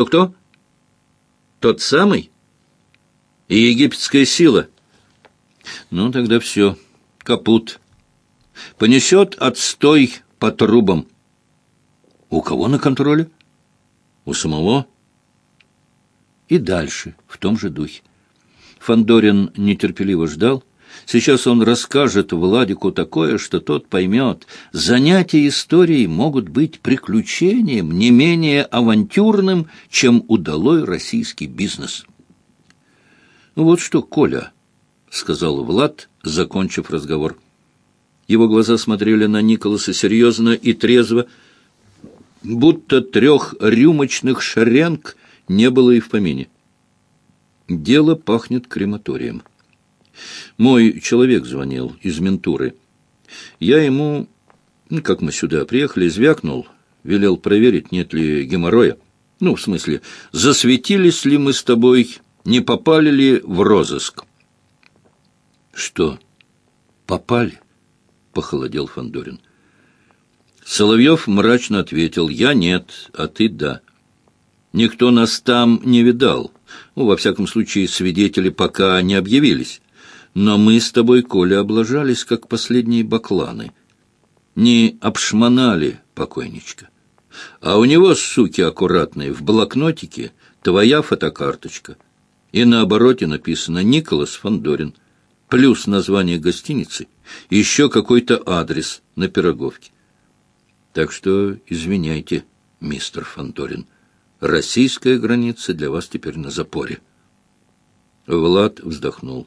Кто-кто? Тот самый? И египетская сила. Ну, тогда все. Капут. Понесет отстой по трубам. У кого на контроле? У самого? И дальше, в том же духе. Фандорин нетерпеливо ждал. Сейчас он расскажет Владику такое, что тот поймет. Занятия историей могут быть приключением не менее авантюрным, чем удалой российский бизнес. «Ну «Вот что, Коля», — сказал Влад, закончив разговор. Его глаза смотрели на Николаса серьезно и трезво, будто трех рюмочных шеренг не было и в помине. Дело пахнет крематорием. Мой человек звонил из ментуры. Я ему, ну, как мы сюда приехали, звякнул, велел проверить, нет ли геморроя. Ну, в смысле, засветились ли мы с тобой, не попали ли в розыск. Что, попали? Похолодел Фандорин. Соловьев мрачно ответил, я нет, а ты да. Никто нас там не видал. Ну, во всяком случае, свидетели пока не объявились. Но мы с тобой, Коля, облажались, как последние бакланы. Не обшмонали покойничка. А у него, суки аккуратные, в блокнотике твоя фотокарточка. И на обороте написано «Николас Фандорин», плюс название гостиницы, еще какой-то адрес на Пироговке. Так что извиняйте, мистер Фандорин. Российская граница для вас теперь на запоре. Влад вздохнул.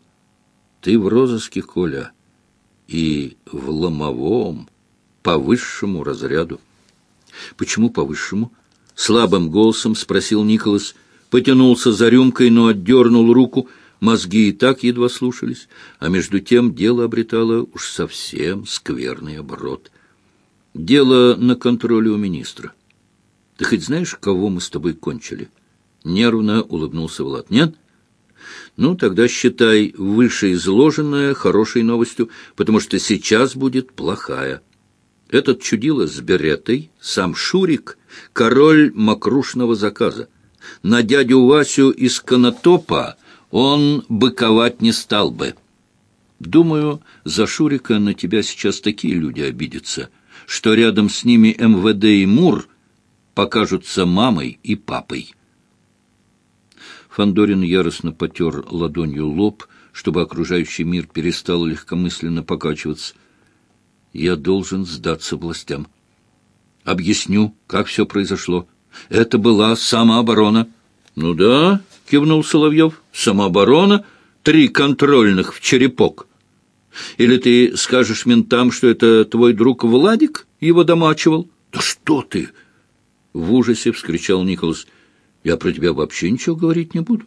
Ты в розыске, Коля, и в ломовом, по высшему разряду. Почему по высшему? Слабым голосом спросил Николас. Потянулся за рюмкой, но отдернул руку. Мозги и так едва слушались, а между тем дело обретало уж совсем скверный оборот. Дело на контроле у министра. Ты хоть знаешь, кого мы с тобой кончили? Нервно улыбнулся Влад. Нет? Ну, тогда считай вышеизложенное хорошей новостью, потому что сейчас будет плохая. Этот чудило с беретой, сам Шурик, король мокрушного заказа. На дядю Васю из Конотопа он быковать не стал бы. Думаю, за Шурика на тебя сейчас такие люди обидятся, что рядом с ними МВД и МУР покажутся мамой и папой. Фандорин яростно потер ладонью лоб, чтобы окружающий мир перестал легкомысленно покачиваться. «Я должен сдаться властям. Объясню, как все произошло. Это была самооборона». «Ну да», — кивнул Соловьев, — «самооборона, три контрольных в черепок». Или ты скажешь ментам, что это твой друг Владик его домачивал? Да что ты! В ужасе вскричал Николас. Я про тебя вообще ничего говорить не буду.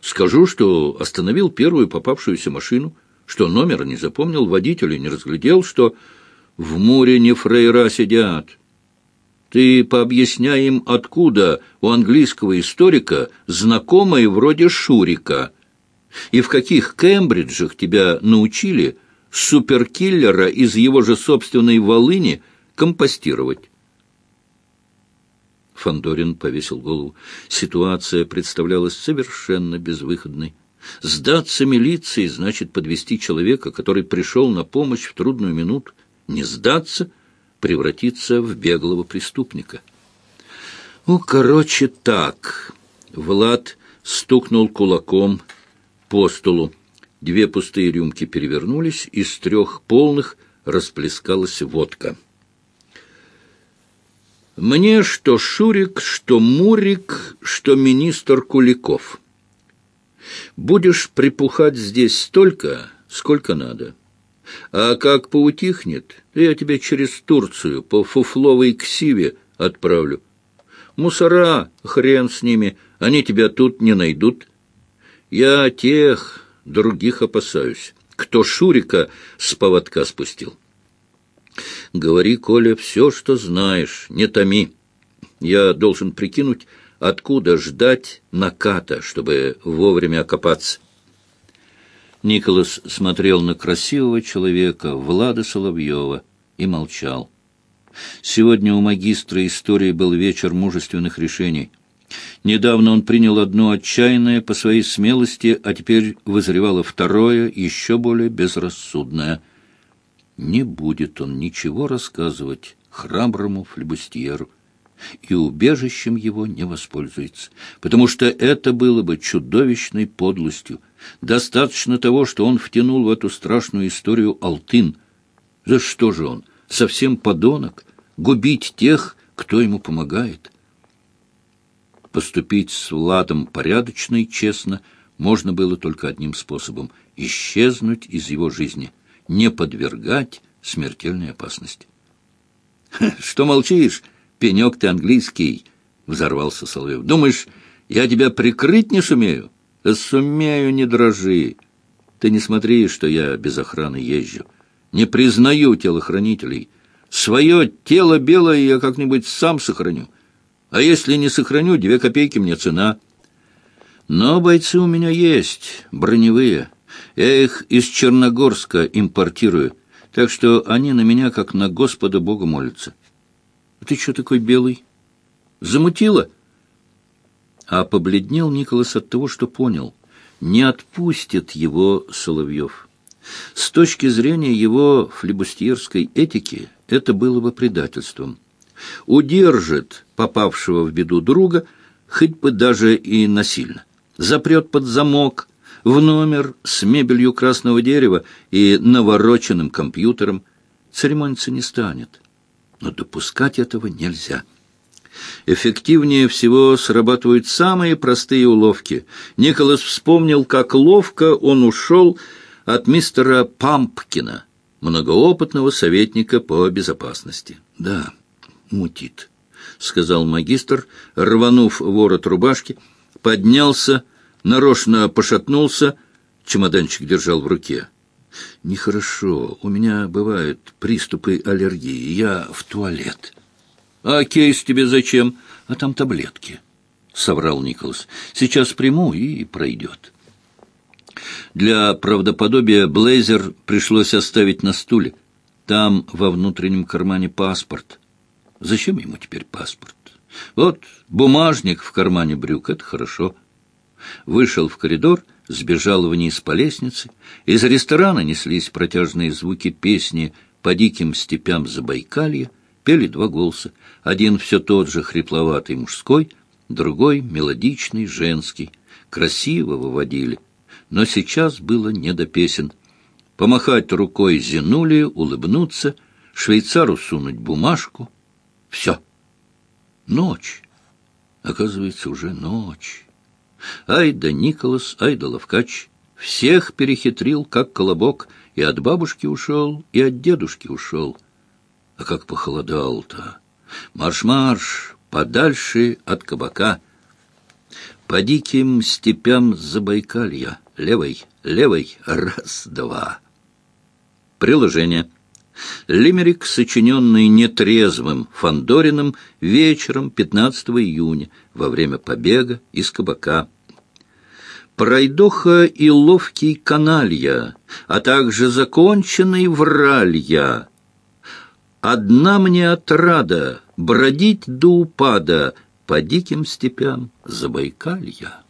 Скажу, что остановил первую попавшуюся машину, что номер не запомнил, водителя не разглядел, что в море не фрейра сидят. Ты пообъясняй им, откуда у английского историка знакомые вроде Шурика, и в каких Кембриджах тебя научили суперкиллера из его же собственной волыни компостировать. Фандорин повесил голову. Ситуация представлялась совершенно безвыходной. Сдаться милиции значит подвести человека, который пришел на помощь в трудную минуту. Не сдаться — превратиться в беглого преступника. Ну, короче, так. Влад стукнул кулаком по столу. Две пустые рюмки перевернулись, из трех полных расплескалась водка. Мне что Шурик, что Мурик, что министр Куликов. Будешь припухать здесь столько, сколько надо. А как поутихнет, я тебя через Турцию по фуфловой ксиве отправлю. Мусора, хрен с ними, они тебя тут не найдут. Я тех, других опасаюсь, кто Шурика с поводка спустил. Говори, Коля, все, что знаешь, не томи. Я должен прикинуть, откуда ждать наката, чтобы вовремя окопаться. Николас смотрел на красивого человека, Влада Соловьева, и молчал. Сегодня у магистра истории был вечер мужественных решений. Недавно он принял одно отчаянное по своей смелости, а теперь вызревало второе, еще более безрассудное. Не будет он ничего рассказывать храброму флебустьеру, и убежищем его не воспользуется, потому что это было бы чудовищной подлостью. Достаточно того, что он втянул в эту страшную историю Алтын. За что же он, совсем подонок, губить тех, кто ему помогает?» Поступить с Владом порядочно и честно можно было только одним способом — исчезнуть из его жизни, не подвергать смертельной опасности. — Что молчишь, пенек ты английский? — взорвался Соловьев. — Думаешь, я тебя прикрыть не сумею? Да сумею, не дрожи. Ты не смотри, что я без охраны езжу. Не признаю телохранителей. Свое тело белое я как-нибудь сам сохраню. А если не сохраню, две копейки мне цена. Но бойцы у меня есть, броневые. Я их из Черногорска импортирую, так что они на меня как на Господа Бога молятся. А ты что такой белый? Замутило? А побледнел Николас от того, что понял. Не отпустит его Соловьев. С точки зрения его флебустьерской этики это было бы предательством удержит попавшего в беду друга, хоть бы даже и насильно, запрет под замок, в номер с мебелью красного дерева и навороченным компьютером, церемониться не станет. Но допускать этого нельзя. Эффективнее всего срабатывают самые простые уловки. Николас вспомнил, как ловко он ушел от мистера Пампкина, многоопытного советника по безопасности. Да, мутит», — сказал магистр, рванув ворот рубашки, поднялся, нарочно пошатнулся, чемоданчик держал в руке. «Нехорошо, у меня бывают приступы аллергии, я в туалет». «А кейс тебе зачем? А там таблетки», — соврал Николас. «Сейчас приму и пройдет». Для правдоподобия блейзер пришлось оставить на стуле. Там во внутреннем кармане паспорт — Зачем ему теперь паспорт? Вот бумажник в кармане брюк — это хорошо. Вышел в коридор, сбежал вниз по лестнице. Из ресторана неслись протяжные звуки песни по диким степям Забайкалья. Пели два голоса. Один все тот же хрипловатый мужской, другой мелодичный женский. Красиво выводили. Но сейчас было не до песен. Помахать рукой зинули, улыбнуться, швейцару сунуть бумажку — все. Ночь. Оказывается, уже ночь. Ай да Николас, ай да Ловкач. Всех перехитрил, как колобок, и от бабушки ушел, и от дедушки ушел. А как похолодал-то! Марш-марш, подальше от кабака. По диким степям Забайкалья. Левой, левой, раз-два. Приложение. Лимерик, сочиненный нетрезвым Фандориным вечером 15 июня во время побега из кабака. Пройдоха и ловкий каналья, а также законченный вралья. Одна мне отрада бродить до упада по диким степям Забайкалья.